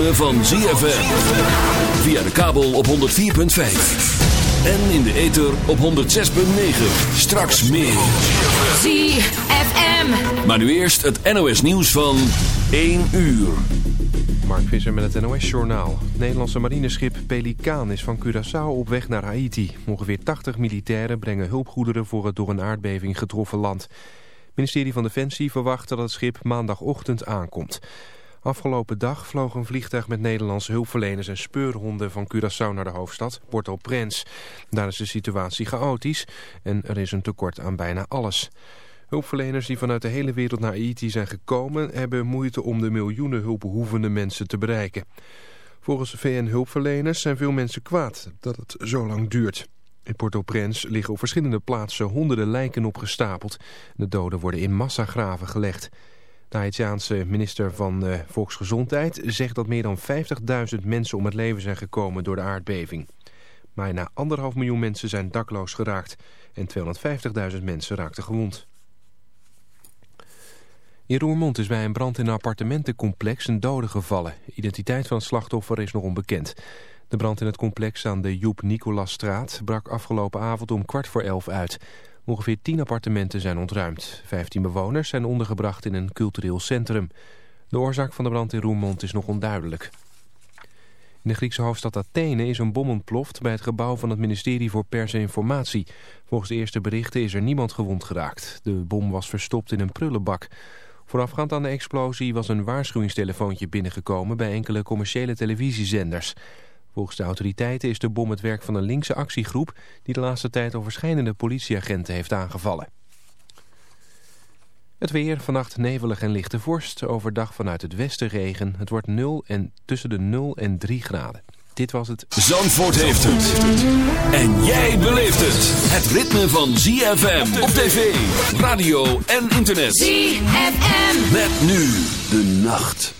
ritme van ZFM. Via de kabel op 104.5. En in de ether op 106.9. Straks meer. ZFM. Maar nu eerst het NOS nieuws van 1 uur. Mark Visser met het NOS-journaal. Het Nederlandse marineschip Pelikaan is van Curaçao op weg naar Haiti. Ongeveer 80 militairen brengen hulpgoederen voor het door een aardbeving getroffen land. Het ministerie van Defensie verwacht dat het schip maandagochtend aankomt. Afgelopen dag vloog een vliegtuig met Nederlandse hulpverleners en speurhonden van Curaçao naar de hoofdstad, Port-au-Prince. Daar is de situatie chaotisch en er is een tekort aan bijna alles. Hulpverleners die vanuit de hele wereld naar Haiti zijn gekomen... hebben moeite om de miljoenen hulpbehoevende mensen te bereiken. Volgens VN-hulpverleners zijn veel mensen kwaad dat het zo lang duurt. In Port-au-Prince liggen op verschillende plaatsen honderden lijken opgestapeld. De doden worden in massagraven gelegd. De Haitiaanse minister van uh, Volksgezondheid zegt dat meer dan 50.000 mensen om het leven zijn gekomen door de aardbeving. Bijna anderhalf miljoen mensen zijn dakloos geraakt en 250.000 mensen raakten gewond. In Roermond is bij een brand in een appartementencomplex een dode gevallen. De identiteit van het slachtoffer is nog onbekend. De brand in het complex aan de Joep Nicolasstraat brak afgelopen avond om kwart voor elf uit. Ongeveer tien appartementen zijn ontruimd. Vijftien bewoners zijn ondergebracht in een cultureel centrum. De oorzaak van de brand in Roermond is nog onduidelijk. In de Griekse hoofdstad Athene is een bom ontploft bij het gebouw van het ministerie voor Pers en Informatie. Volgens de eerste berichten is er niemand gewond geraakt. De bom was verstopt in een prullenbak. Voorafgaand aan de explosie was een waarschuwingstelefoontje binnengekomen bij enkele commerciële televisiezenders. Volgens de autoriteiten is de bom het werk van een linkse actiegroep die de laatste tijd al verschillende politieagenten heeft aangevallen. Het weer, vannacht nevelig en lichte vorst, overdag vanuit het westen regen. Het wordt 0 en tussen de 0 en 3 graden. Dit was het. Zandvoort heeft het. En jij beleeft het. Het ritme van ZFM op tv, radio en internet. ZFM. Met nu de nacht.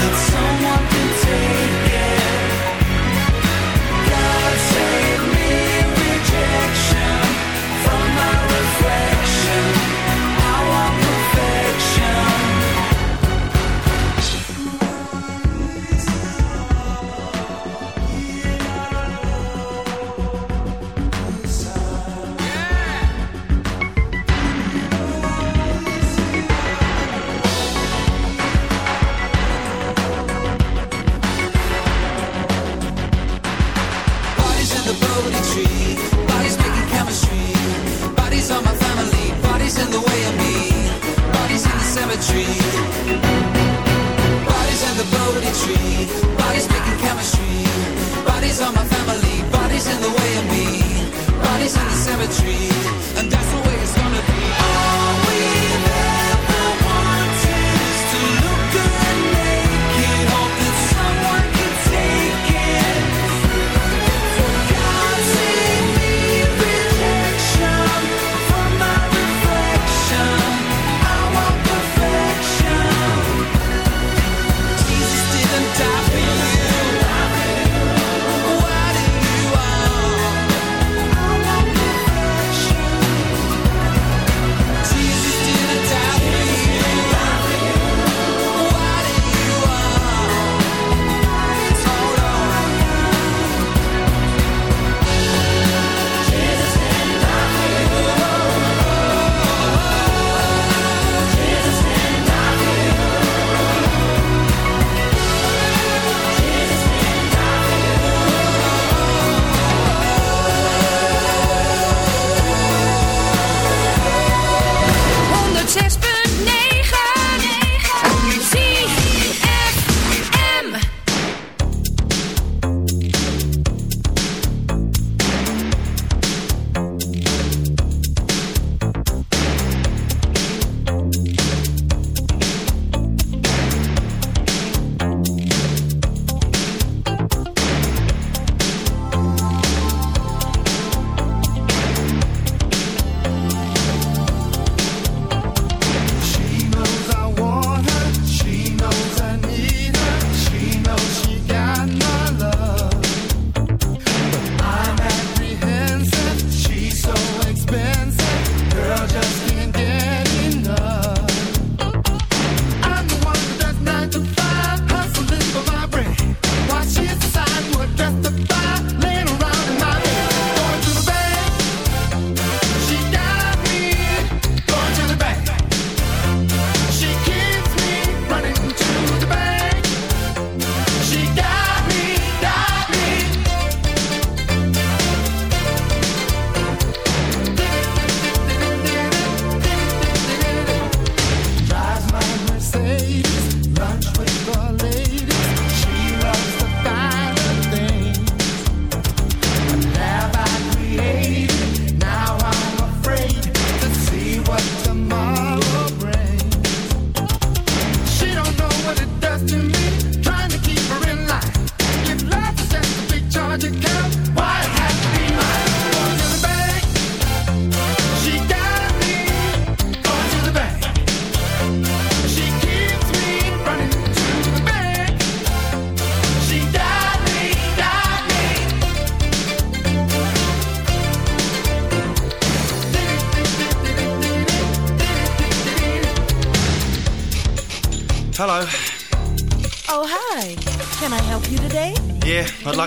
that someone can take it. God save.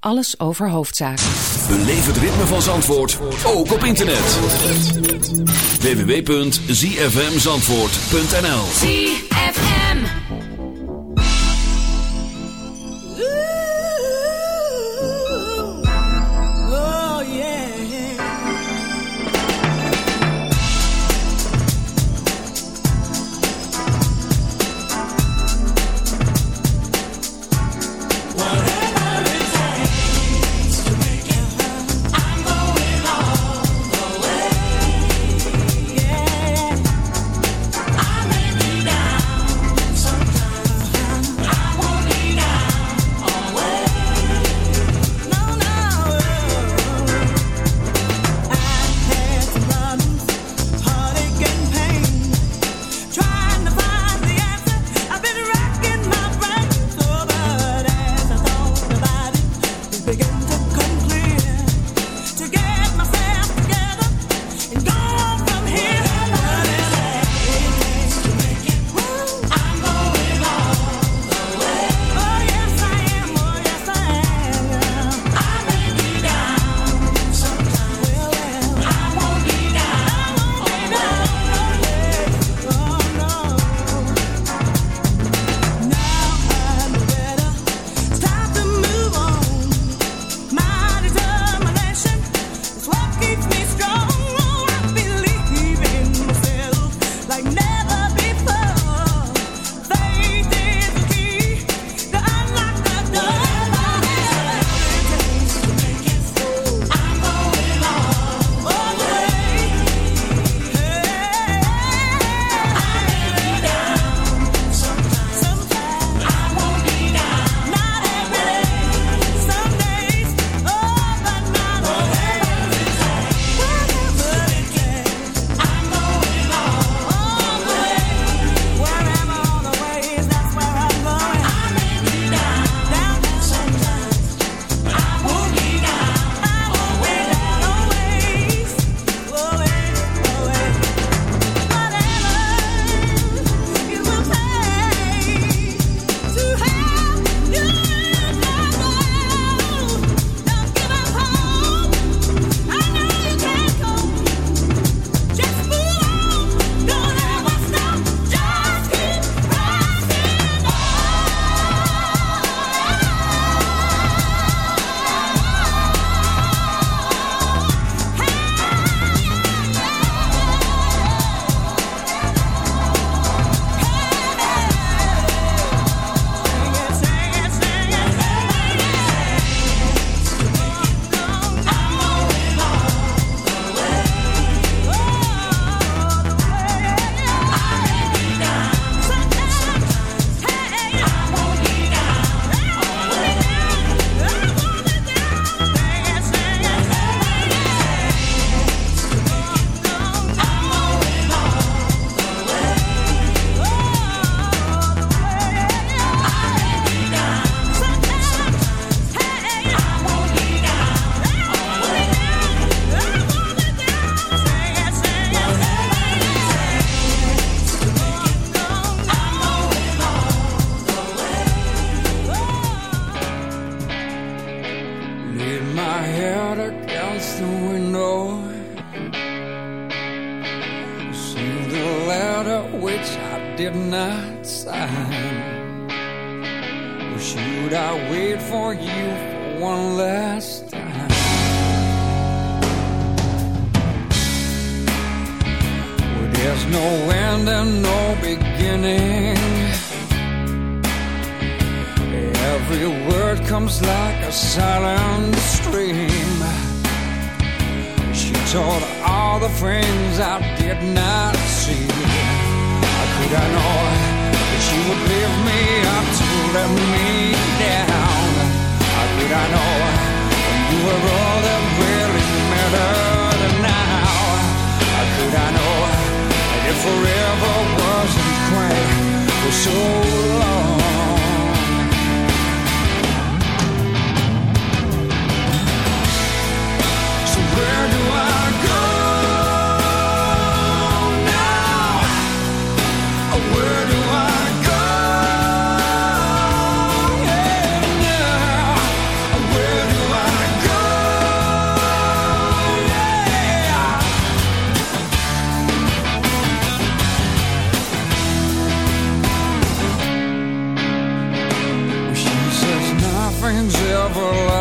Alles over hoofdzaken. Beleef het ritme van Zandvoort, ook op internet. www.zfmzandvoort.nl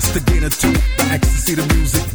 just a gain or two. By ecstasy, the music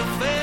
little.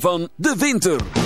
Van de winter.